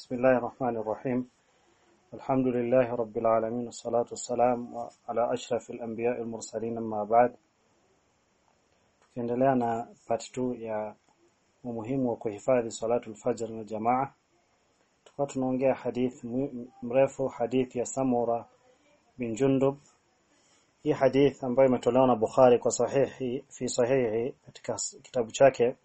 بسم الله الرحمن الرحيم الحمد لله رب العالمين والصلاة والسلام على أشرف الأنبياء المرسلين أما بعد tukiendelea na part 2 ya umuhimu wa kuhifadhi salatu al-fajr na jamaa tulikuwa tunaongea hadith mrefu hadith ya Samura bin Jundub hii hadith ambayo imetolewa na Bukhari kwa sahihi fi sahihi katika kitabu chake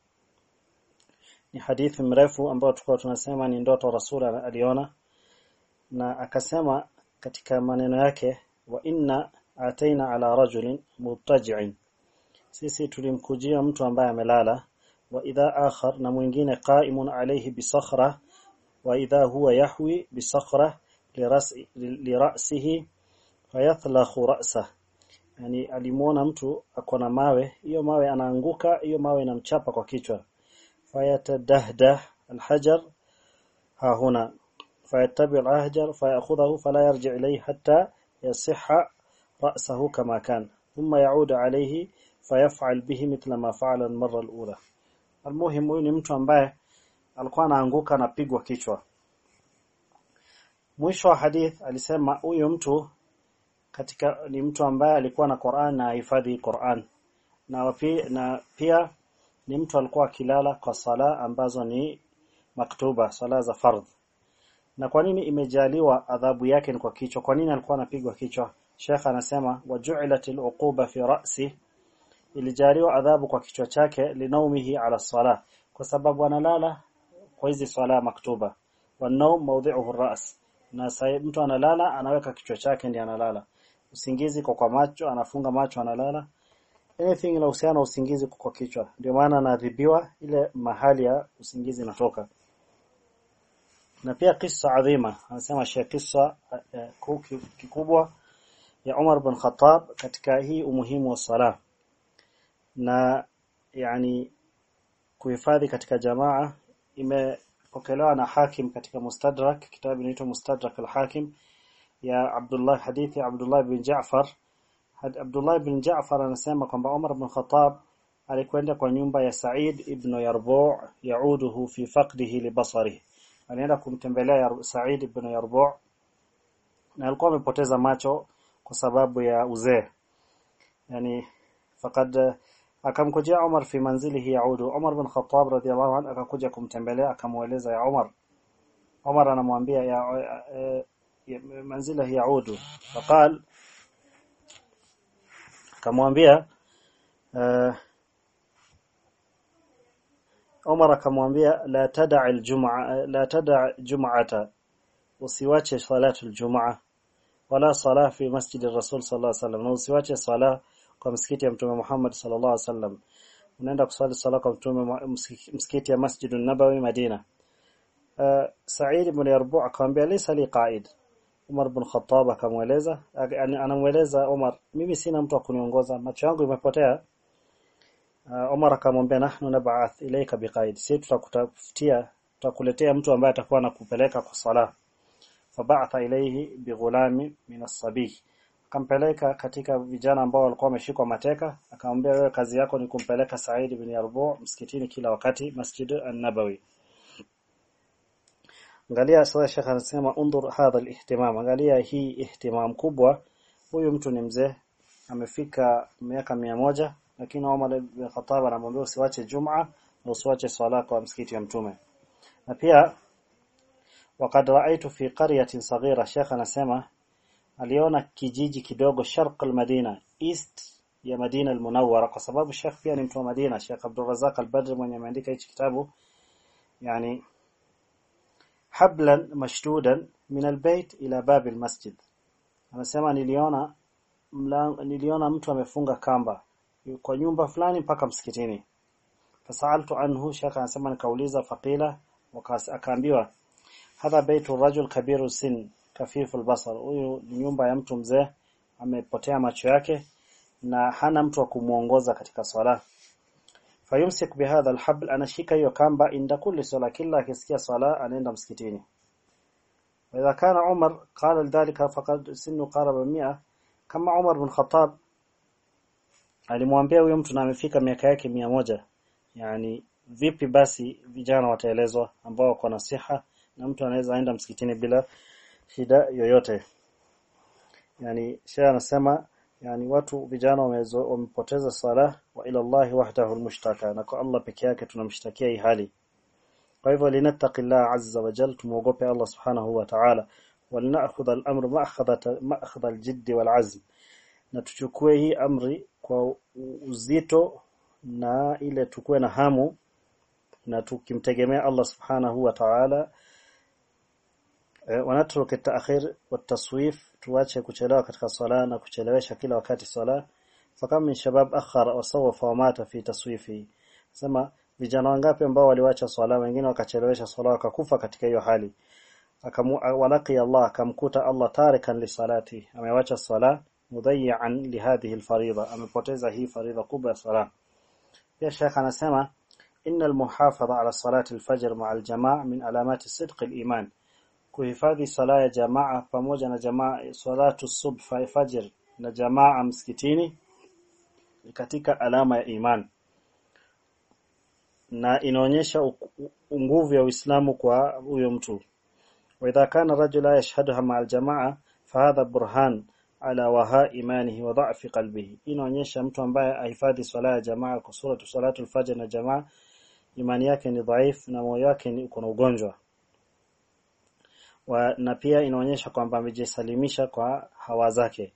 ni hadithi mrefu ambayo tulikuwa tunasema ni ndoto rasul aliona. Na akasema katika maneno yake wa inna ataina ala rajulin mutaj'in sisi tulimkujia mtu ambaye amelala. Wa idha akhar na mwingine qa'imun alayhi bisakhra. Wa idha huwa yahwi bisakhra lirasihi fayathlakhu ra'sa. Yani alimuona mtu akona mawe hiyo mawe anaanguka hiyo mawe inamchapa kwa kichwa فيتدهده الحجر ها هنا فيتبع الحجر فيأخذه فلا يرجع إليه حتى يصح رأسه كما كان ثم يعود عليه فيفعل به مثل ما فعل المرة الأولى المهم huyu mtu ambaye alikuwa anaanguka anapigwa kichwa mwisho wa hadith alisema huyu mtu katika ni mtu ambaye alikuwa na Qur'an na hifadhi Qur'an na na pia ni mtu alikuwa akilala kwa sala ambazo ni maktuba sala za fardh. Na kwa nini imejaliwa adhabu yake ni kwa kichwa? Kwa nini alikuwa anapigwa kichwa? Sheikh anasema waju'ilat al-uquba fi ra'si ilijaliwa adhabu kwa kichwa chake linaumihi ala sala kwa sababu analala kwa hizi sala maktuba. Wanaum mawdhi'uhu ar-ra's na mtu analala anaweka kichwa chake ndiye analala. Usingizi kwa kwa macho anafunga macho analala anything inahusiana usingizi kwa kichwa. Ndio maana anaadhibiwa ile mahali ya usingizi inatoka. Na pia kisa adhima. Anasema Sheikh kisa uh, kikubwa ya Umar bin Khattab katika hii umuhimu wa sala. Na yani kuhifadhi katika jamaa imepokelewa na Hakim katika Mustadrak kitabu inaitwa Mustadrak al-Hakim ya Abdullah hadithi Abdullah bin Ja'far Abdullah ibn Ja'far anasema kwamba Umar ibn Khattab alikwenda kwa nyumba ya Sa'id ibn Yarbu' yauduhu fi faqdihi li basarihi. Alienda kumtembelea Sa'id ibn Yarbu' na alikuwa amepoteza macho kwa sababu ya uzee. Yani fakad akamkujia Umar fi manzilihi yaudu. Umar ibn Khattab radiyallahu anhu akakuja kumtembelea akamueleza ya Umar. Umar anamwambia ya, ya, ya manzilihi yaudu. Faqal akamwambia uh, Umar akamwambia la tada aljumaa la tada jum'ata usiwache salatu aljumaa wala sala fi masjid rasul sallallahu alaihi wasallam usiwache sala kwa msikiti ya mtume Muhammad sallallahu alaihi wasallam unaenda kusali sala kwa mtume msikiti ya Masjid an-Nabawi Madina uh, Sa'id ibn Yarbu akamwambia laysa li qa'id Umar bin Khattab akamweleza anamweleza Umar mimi sina mtu akuniongoza macho yangu imepotea. Uh, Umar akamwambia nahnu nab'ath ilayka biqaid sisi tutakutafutia tutakuletea mtu ambaye atakuwa nakupeleka kwa sala fab'atha ilayhi bighulami min as-sabi akampeleka katika vijana ambao walikuwa wameshikwa mateka akamwambia wewe kazi yako ni kumpeleka Said bin Yarbu msikitini kila wakati Masjid an-Nabawi Angalia sasa Sheikh anasema undur hadha al-ihtimam. Angalia hii ihtimam kubwa. Huyu mtu ni mzee amefika miaka mia moja lakini Umar bin Khattab anamwambia usiwache Jum'a na usiwache swala kwa msikiti wa Mtume. Na pia wakad raaitu fi qaryatin saghira Sheikh anasema aliona kijiji kidogo sharq al-Madina east ya Madina al-Munawwara kwa sababu Sheikh pia ni mtu wa Madina Sheikh Abdul Razzaq al-Badr mwenye ameandika hichi kitabu yani hablan mashdudan min albayt ila bab almasjid. Anasema niliona niliona mtu amefunga kamba kwa nyumba fulani mpaka msikitini. Fasaltu anhu shaka anasema nikauliza faqila akaambiwa hadha baytu rajul kabiru sin kafifu albasar. Huyu ni nyumba ya mtu mzee amepotea macho yake na hana mtu wa kumuongoza katika swala fayumsik bihadha alhabl, anashika hiyo kamba inda kulli sala, kila akisikia sala anaenda msikitini. Wa idha kana Umar qala dhalika faqad sinu qaraba 100, kama Umar bin Khattab alimwambia huyo mtu na amefika miaka yake mia moja yani vipi basi vijana wataelezwa ambao wako na siha na mtu anaweza aenda msikitini bila shida yoyote yani shehe anasema yani watu vijana wamepoteza sala wa ila Allah wahdahu almushtaka na kwa Allah peke yake tunamshtakia hii hali. Kwa hivyo linattaqillah azza wa jalla tumuogope Allah subhanahu wa ta'ala. Walinakhudha al-amr ma'khadha al-jidd wal-azm. Na tuchukue hii amri kwa uzito na ile tukue na hamu na tukimtegemea Allah subhanahu wa ta'ala. Wanatruku at-ta'khir wat-taswif tuache kuchelewa katika sala na kuchelewesha kila wakati sala fakama min shabab akhara wa sawafa fi taswifi. Sema vijana wangapi ambao waliwacha swala wengine wakachelewesha swala wakakufa katika hiyo hali? Walaqi Allah akamkuta Allah tarikan lisalati amewacha swala mudayyan lihadhihi alfariida amepoteza hii faridha kubwa ya swala. Pia shekha anasema innal muhafadha ala salati alfajr ma'a aljamaa min alamati sidq aliman kuhifadhi sala ya jamaa pamoja na jamaa salatu subh fajr na jamaa msikitini katika alama ya iman. Na inaonyesha nguvu ya Uislamu kwa huyo mtu. Wa idha kana rajula yashhaduha ma'a aljamaa fahadha burhan ala waha imanihi wa dha'fi qalbihi. Inaonyesha mtu ambaye ahifadhi sala ya jamaa kwa suratu salatu al-fajr na jamaa imani yake ni dhaif na moyo wake ni uko na ugonjwa wa, na pia inaonyesha kwamba amejisalimisha kwa hawa zake.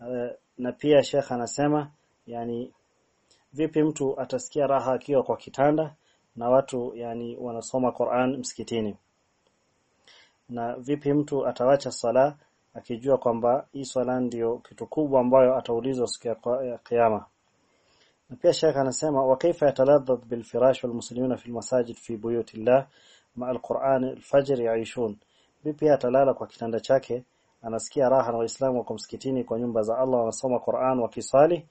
Uh, na pia Sheikh anasema yani vipi mtu atasikia raha akiwa kwa kitanda na watu yani wanasoma Qur'an msikitini? Na vipi mtu atawacha sala akijua kwamba hii swala ndio kitu kubwa ambayo ataulizwa siku ya kiyama? Na pia Sheikh anasema wa kaifa yataladhadh bil firash wal muslimina fil masajid fi buyutillah ma al Qur'an al fajr yaishun vipi atalala kwa kitanda chake? Anasikia raha na waislamu wako msikitini kwa nyumba za Allah wanasoma Qur'an wakisali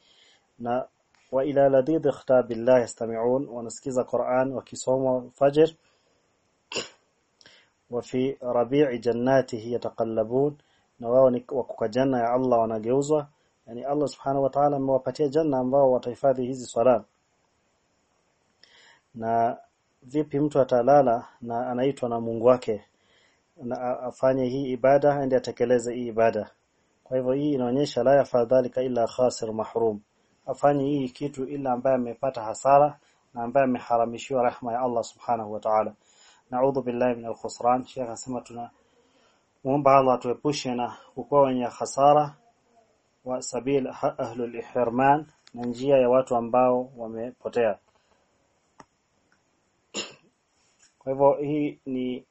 na wa ila ladid khitabillah yastami'un wanasikiza Qur'an wakisoma fajr. Wa fi rabi'i jannatihi yataqallabun na wao ni kwa janna ya Allah wanageuzwa. Yani Allah subhanahu wa ta'ala amewapatia janna ambao watahifadhi hizi swala. Na vipi mtu atalala na anaitwa na Mungu wake na afanye hii ibada aende atekeleze hii ibada. Kwa hivyo hii inaonyesha la yafadhalika illa khasir mahrum. Afanye hii kitu ila ambaye amepata hasara na ambaye ameharamishiwa rahma ya Allah subhanahu wa ta'ala. Na'udhu billahi min al-khusran Sheikh asema tuna muomba Allah tuepushe na kukua wenye hasara wa sabil ahlul ihirman na njia ya watu ambao wamepotea. Kwa hivyo hii ni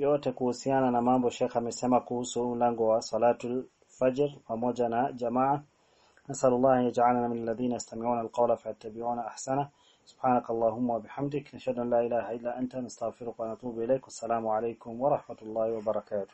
yote kuhusiana na mambo Sheikh amesema kuhusu mlango wa salatul fajr pamoja na jamaa. نسأل الله أن يجعلنا من الذين يستمعون القول فيتبعون أحسنه سبحانك اللهم وبحمدك نشهد أن لا إله إلا أنت نستغفرك ونتوب إليك والسلام عليكم ورحمة الله وبركاته